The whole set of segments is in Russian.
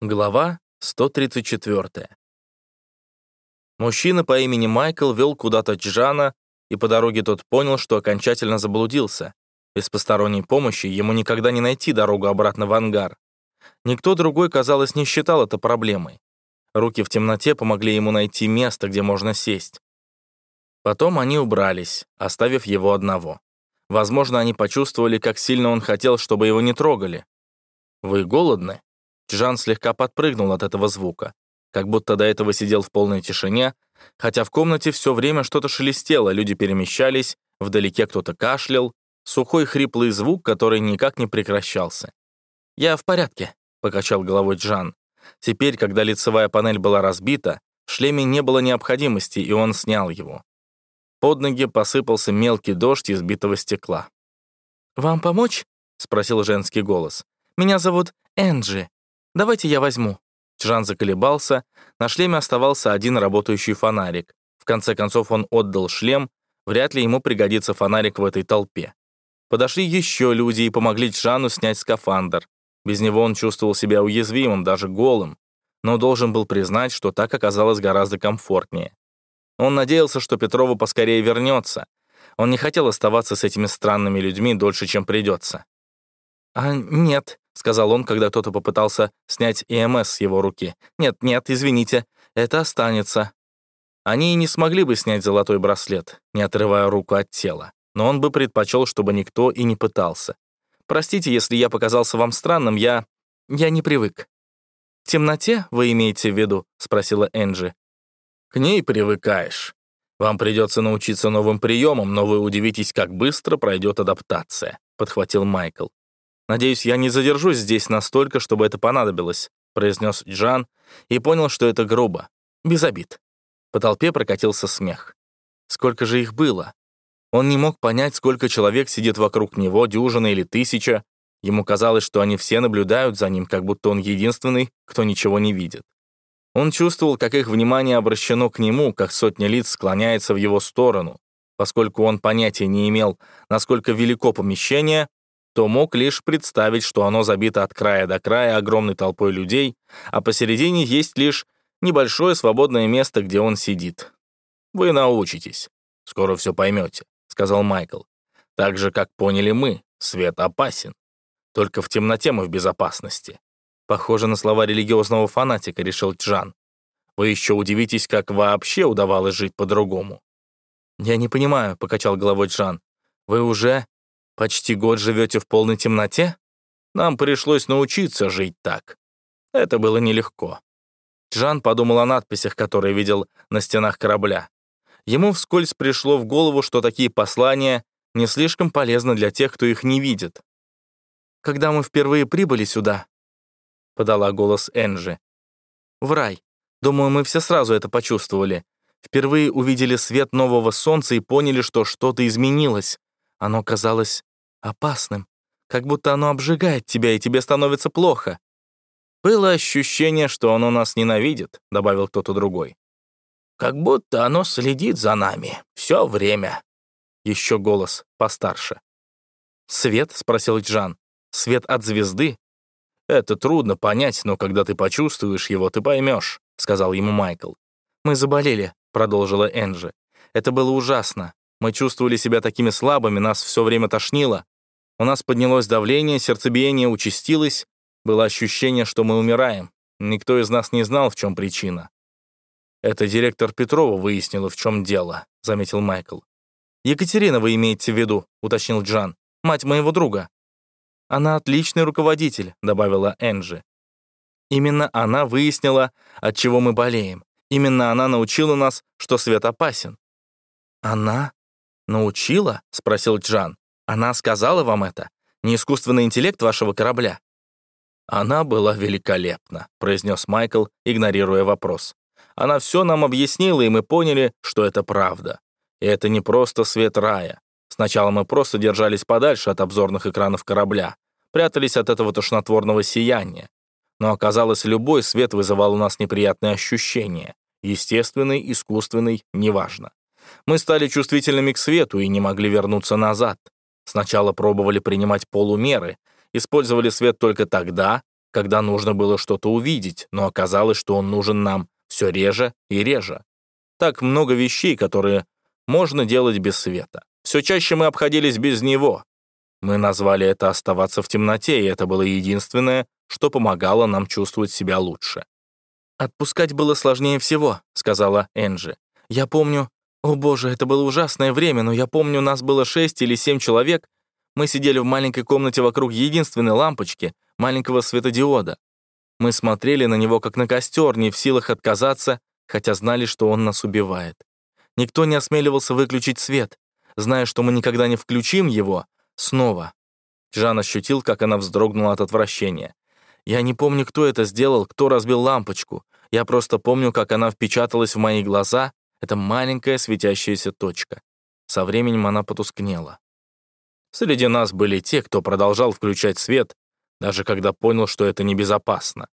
Глава 134. Мужчина по имени Майкл вел куда-то Джана, и по дороге тот понял, что окончательно заблудился. Без посторонней помощи ему никогда не найти дорогу обратно в ангар. Никто другой, казалось, не считал это проблемой. Руки в темноте помогли ему найти место, где можно сесть. Потом они убрались, оставив его одного. Возможно, они почувствовали, как сильно он хотел, чтобы его не трогали. «Вы голодны?» Джан слегка подпрыгнул от этого звука, как будто до этого сидел в полной тишине, хотя в комнате все время что-то шелестело, люди перемещались, вдалеке кто-то кашлял, сухой хриплый звук, который никак не прекращался. «Я в порядке», — покачал головой Джан. Теперь, когда лицевая панель была разбита, в шлеме не было необходимости, и он снял его. Под ноги посыпался мелкий дождь из битого стекла. «Вам помочь?» — спросил женский голос. «Меня зовут Энджи. «Давайте я возьму». Чжан заколебался, на шлеме оставался один работающий фонарик. В конце концов он отдал шлем, вряд ли ему пригодится фонарик в этой толпе. Подошли еще люди и помогли Чжану снять скафандр. Без него он чувствовал себя уязвимым, даже голым, но должен был признать, что так оказалось гораздо комфортнее. Он надеялся, что Петрова поскорее вернется. Он не хотел оставаться с этими странными людьми дольше, чем придется. «А нет», — сказал он, когда кто-то попытался снять ИМС с его руки. «Нет, нет, извините, это останется». Они и не смогли бы снять золотой браслет, не отрывая руку от тела, но он бы предпочел, чтобы никто и не пытался. «Простите, если я показался вам странным, я... я не привык». «В темноте, вы имеете в виду?» — спросила Энджи. «К ней привыкаешь. Вам придется научиться новым приемам, но вы удивитесь, как быстро пройдет адаптация», — подхватил Майкл. «Надеюсь, я не задержусь здесь настолько, чтобы это понадобилось», произнес Джан и понял, что это грубо. Без обид. По толпе прокатился смех. Сколько же их было? Он не мог понять, сколько человек сидит вокруг него, дюжина или тысяча. Ему казалось, что они все наблюдают за ним, как будто он единственный, кто ничего не видит. Он чувствовал, как их внимание обращено к нему, как сотня лиц склоняется в его сторону. Поскольку он понятия не имел, насколько велико помещение, то мог лишь представить, что оно забито от края до края огромной толпой людей, а посередине есть лишь небольшое свободное место, где он сидит. «Вы научитесь. Скоро все поймете», — сказал Майкл. «Так же, как поняли мы, свет опасен. Только в темноте мы в безопасности». Похоже на слова религиозного фанатика, решил Джан. Вы еще удивитесь, как вообще удавалось жить по-другому. «Я не понимаю», — покачал головой Джан. «Вы уже Почти год живете в полной темноте? Нам пришлось научиться жить так. Это было нелегко. Джан подумал о надписях, которые видел на стенах корабля. Ему вскользь пришло в голову, что такие послания не слишком полезны для тех, кто их не видит. «Когда мы впервые прибыли сюда», — подала голос Энджи, — «в рай. Думаю, мы все сразу это почувствовали. Впервые увидели свет нового солнца и поняли, что что-то изменилось. Оно казалось опасным, как будто оно обжигает тебя, и тебе становится плохо. «Было ощущение, что оно нас ненавидит», — добавил кто-то другой. «Как будто оно следит за нами все время». Еще голос постарше. «Свет?» — спросил Джан. «Свет от звезды?» «Это трудно понять, но когда ты почувствуешь его, ты поймешь», — сказал ему Майкл. «Мы заболели», — продолжила Энджи. «Это было ужасно. Мы чувствовали себя такими слабыми, нас все время тошнило. У нас поднялось давление, сердцебиение участилось. Было ощущение, что мы умираем. Никто из нас не знал, в чем причина. «Это директор Петрова выяснила, в чем дело», — заметил Майкл. «Екатерина вы имеете в виду», — уточнил Джан. «Мать моего друга». «Она отличный руководитель», — добавила Энджи. «Именно она выяснила, от чего мы болеем. Именно она научила нас, что свет опасен». «Она?» «Научила?» — спросил Джан. «Она сказала вам это? Не искусственный интеллект вашего корабля?» «Она была великолепна», — произнес Майкл, игнорируя вопрос. «Она все нам объяснила, и мы поняли, что это правда. И это не просто свет рая. Сначала мы просто держались подальше от обзорных экранов корабля, прятались от этого тошнотворного сияния. Но оказалось, любой свет вызывал у нас неприятные ощущения. Естественный, искусственный, неважно. Мы стали чувствительными к свету и не могли вернуться назад. Сначала пробовали принимать полумеры, использовали свет только тогда, когда нужно было что-то увидеть, но оказалось, что он нужен нам все реже и реже. Так много вещей, которые можно делать без света. Все чаще мы обходились без него. Мы назвали это «оставаться в темноте», и это было единственное, что помогало нам чувствовать себя лучше. «Отпускать было сложнее всего», — сказала Энджи. «Я помню... О боже, это было ужасное время, но я помню, нас было шесть или семь человек. Мы сидели в маленькой комнате вокруг единственной лампочки, маленького светодиода. Мы смотрели на него как на костер, не в силах отказаться, хотя знали, что он нас убивает. Никто не осмеливался выключить свет, зная, что мы никогда не включим его снова. Жан ощутил, как она вздрогнула от отвращения. Я не помню, кто это сделал, кто разбил лампочку. Я просто помню, как она впечаталась в мои глаза. Это маленькая светящаяся точка. Со временем она потускнела. Среди нас были те, кто продолжал включать свет, даже когда понял, что это небезопасно.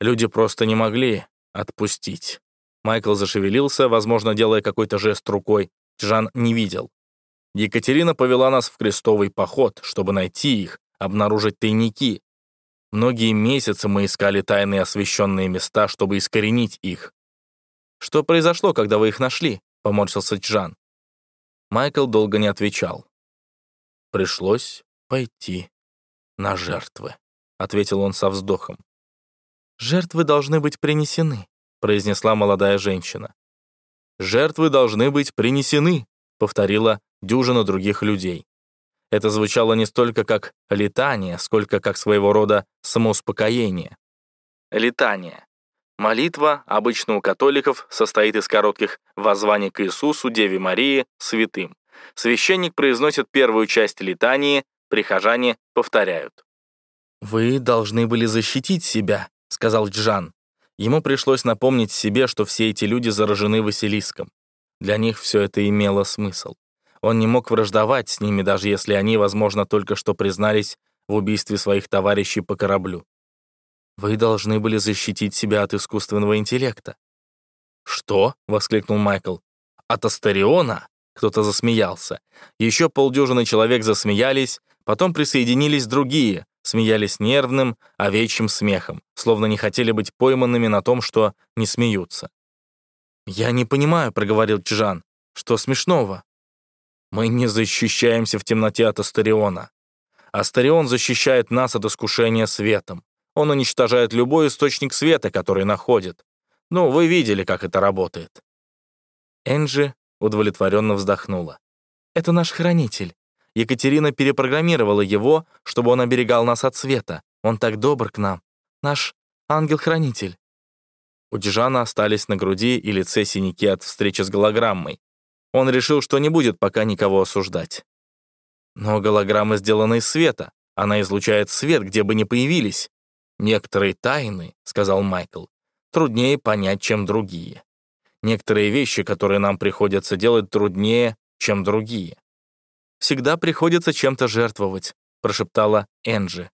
Люди просто не могли отпустить. Майкл зашевелился, возможно, делая какой-то жест рукой. Жан не видел. Екатерина повела нас в крестовый поход, чтобы найти их, обнаружить тайники. Многие месяцы мы искали тайные освященные места, чтобы искоренить их. «Что произошло, когда вы их нашли?» — поморщился Джан. Майкл долго не отвечал. «Пришлось пойти на жертвы», — ответил он со вздохом. «Жертвы должны быть принесены», — произнесла молодая женщина. «Жертвы должны быть принесены», — повторила дюжина других людей. Это звучало не столько как летание, сколько как своего рода самоуспокоение. Летание. Молитва, обычно у католиков, состоит из коротких воззваний к Иисусу, Деве Марии, святым. Священник произносит первую часть летании, прихожане повторяют. «Вы должны были защитить себя», — сказал Джан. Ему пришлось напомнить себе, что все эти люди заражены Василиском. Для них все это имело смысл. Он не мог враждовать с ними, даже если они, возможно, только что признались в убийстве своих товарищей по кораблю. Вы должны были защитить себя от искусственного интеллекта. «Что?» — воскликнул Майкл. «От Астериона?» Кто-то засмеялся. Еще полдюжины человек засмеялись, потом присоединились другие, смеялись нервным, овечьим смехом, словно не хотели быть пойманными на том, что не смеются. «Я не понимаю», — проговорил Чжан. «Что смешного?» Мы не защищаемся в темноте от Астариона. Астарион защищает нас от искушения светом. Он уничтожает любой источник света, который находит. Ну, вы видели, как это работает». Энджи удовлетворенно вздохнула. «Это наш хранитель. Екатерина перепрограммировала его, чтобы он оберегал нас от света. Он так добр к нам. Наш ангел-хранитель». У Джана остались на груди и лице синяки от встречи с голограммой. Он решил, что не будет пока никого осуждать. Но голограмма сделана из света. Она излучает свет, где бы ни появились. Некоторые тайны, — сказал Майкл, — труднее понять, чем другие. Некоторые вещи, которые нам приходится делать, труднее, чем другие. «Всегда приходится чем-то жертвовать», — прошептала Энджи.